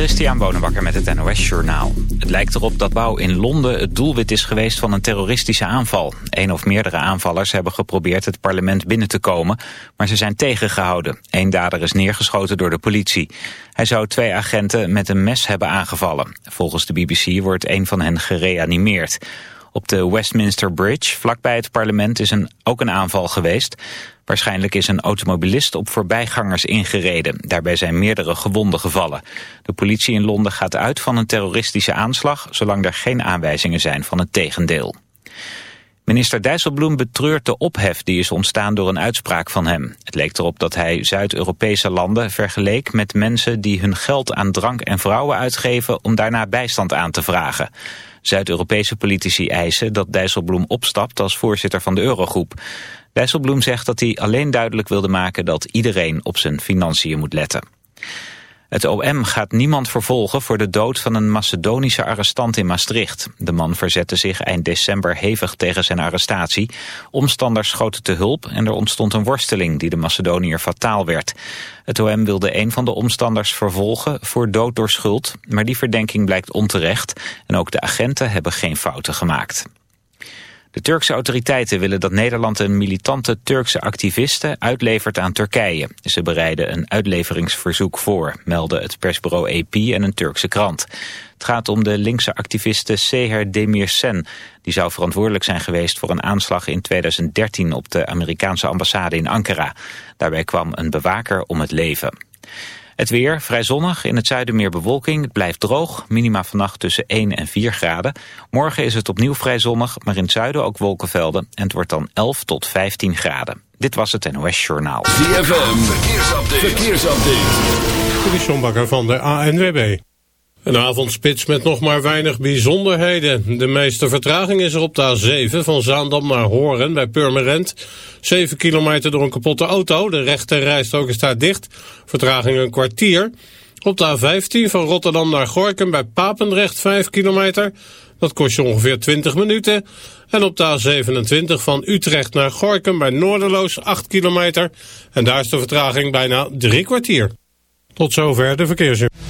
Christian Bonenbakker met het NOS Journaal. Het lijkt erop dat Bouw in Londen het doelwit is geweest van een terroristische aanval. Een of meerdere aanvallers hebben geprobeerd het parlement binnen te komen, maar ze zijn tegengehouden. Eén dader is neergeschoten door de politie. Hij zou twee agenten met een mes hebben aangevallen. Volgens de BBC wordt een van hen gereanimeerd. Op de Westminster Bridge, vlakbij het parlement, is een, ook een aanval geweest. Waarschijnlijk is een automobilist op voorbijgangers ingereden. Daarbij zijn meerdere gewonden gevallen. De politie in Londen gaat uit van een terroristische aanslag... zolang er geen aanwijzingen zijn van het tegendeel. Minister Dijsselbloem betreurt de ophef die is ontstaan door een uitspraak van hem. Het leek erop dat hij Zuid-Europese landen vergeleek met mensen die hun geld aan drank en vrouwen uitgeven om daarna bijstand aan te vragen. Zuid-Europese politici eisen dat Dijsselbloem opstapt als voorzitter van de Eurogroep. Dijsselbloem zegt dat hij alleen duidelijk wilde maken dat iedereen op zijn financiën moet letten. Het OM gaat niemand vervolgen voor de dood van een Macedonische arrestant in Maastricht. De man verzette zich eind december hevig tegen zijn arrestatie. Omstanders schoten te hulp en er ontstond een worsteling die de Macedoniër fataal werd. Het OM wilde een van de omstanders vervolgen voor dood door schuld, maar die verdenking blijkt onterecht en ook de agenten hebben geen fouten gemaakt. De Turkse autoriteiten willen dat Nederland een militante Turkse activiste uitlevert aan Turkije. Ze bereiden een uitleveringsverzoek voor, melden het persbureau AP en een Turkse krant. Het gaat om de linkse activiste Seher Demirsen. Die zou verantwoordelijk zijn geweest voor een aanslag in 2013 op de Amerikaanse ambassade in Ankara. Daarbij kwam een bewaker om het leven. Het weer, vrij zonnig, in het zuiden meer bewolking. Het blijft droog, minima vannacht tussen 1 en 4 graden. Morgen is het opnieuw vrij zonnig, maar in het zuiden ook wolkenvelden. En het wordt dan 11 tot 15 graden. Dit was het NOS Journaal. ZFM, verkeersupdate. verkeersupdate. De van de ANWB. Een avondspits met nog maar weinig bijzonderheden. De meeste vertraging is er op de A7 van Zaandam naar Horen bij Purmerend. 7 kilometer door een kapotte auto. De rechte rijstrook is daar dicht. Vertraging een kwartier. Op de A15 van Rotterdam naar Gorkum bij Papendrecht 5 kilometer. Dat kost je ongeveer 20 minuten. En op de A27 van Utrecht naar Gorkum bij Noorderloos 8 kilometer. En daar is de vertraging bijna drie kwartier. Tot zover de verkeersinformatie.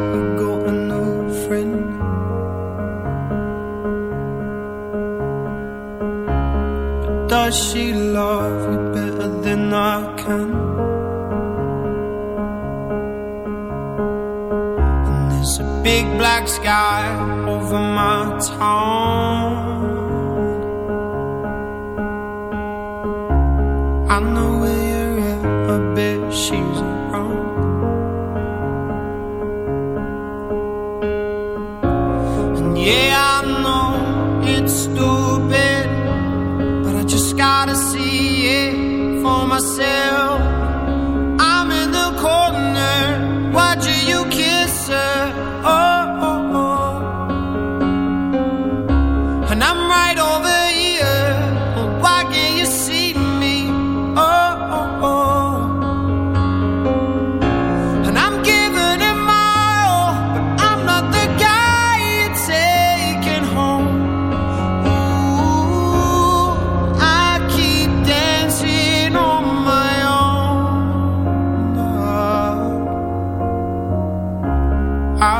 does she love you better than I can? And there's a big black sky over my town. myself.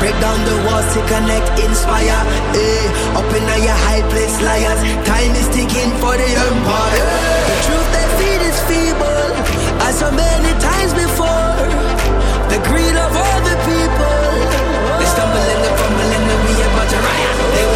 Break down the walls to connect, inspire. Eh, up in your high place, liars. Time is ticking for the empire. Eh. The truth they feed is feeble, as so many times before. The greed of all the people. They stumbling and fumbling, and we about to riot.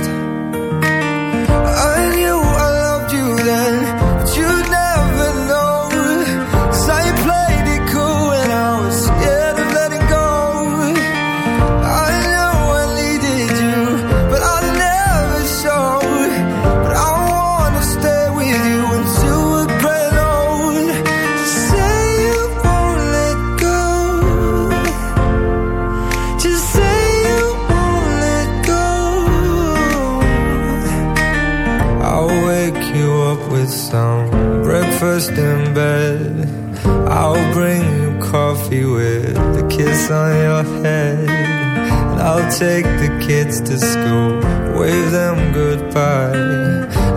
On your head. And I'll take the kids to school, wave them goodbye.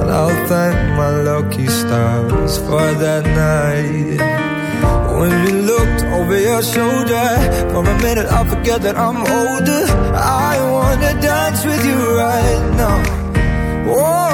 And I'll thank my lucky stars for that night. When you looked over your shoulder, for a minute I forget that I'm older. I wanna dance with you right now. Oh,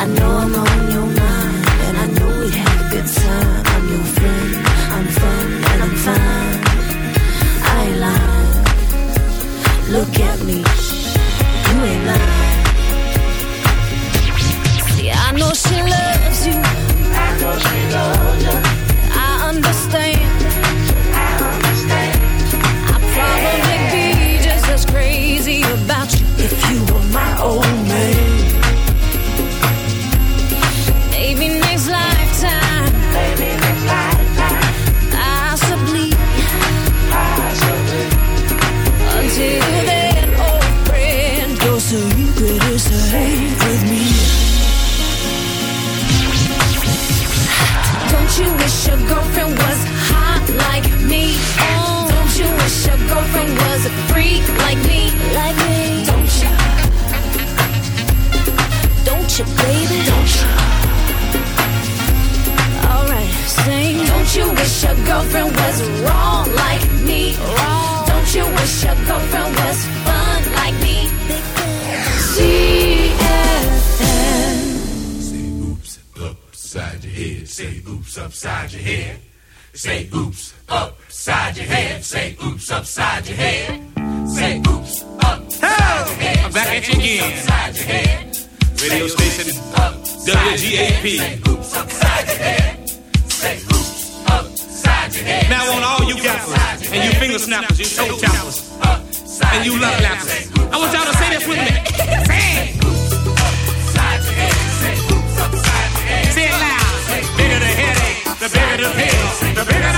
I know I'm on your mind. And I know we'd have a good time. I'm your friend. I'm fun and I'm fine. I lying. Look at me. You, baby? Don't you? Alright, sing. Don't you wish your girlfriend was wrong like me? Wrong. Don't you wish your girlfriend was fun like me? CFM. upside your head. Say oops upside your head. Say oops upside your head. Say oops upside your head. Say oops upside your head. I'm back at you again. Radio station WGAP. Now on all you gappers and you finger snappers, you toe choppers, and you love lappers. I want y'all to say this with me. Say it. Say it loud. Bigger the headache, the bigger the pill. The bigger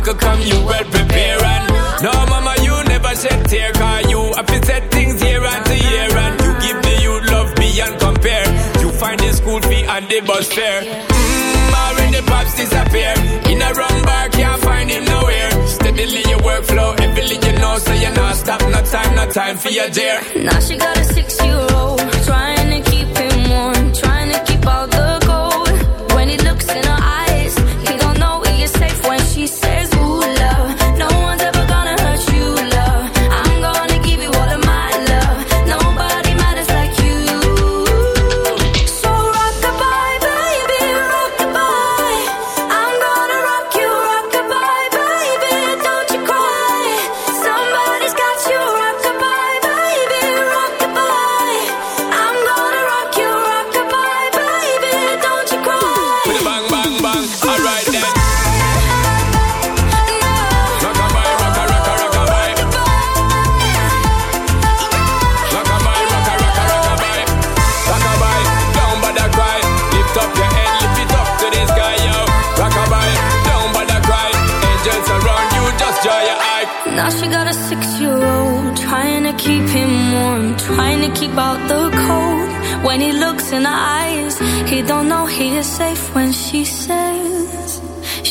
obstacle come, you well prepare and No mama, you never shed tear Cause you have to set things here and to year And you give the youth love beyond compare. You find the school fee and the bus fare. Mmm, already pops disappear. In a wrong bar, can't find him nowhere. Steadily your workflow, everything you know So you're not stop, no time, no time for your dear. Now she got a six-year-old.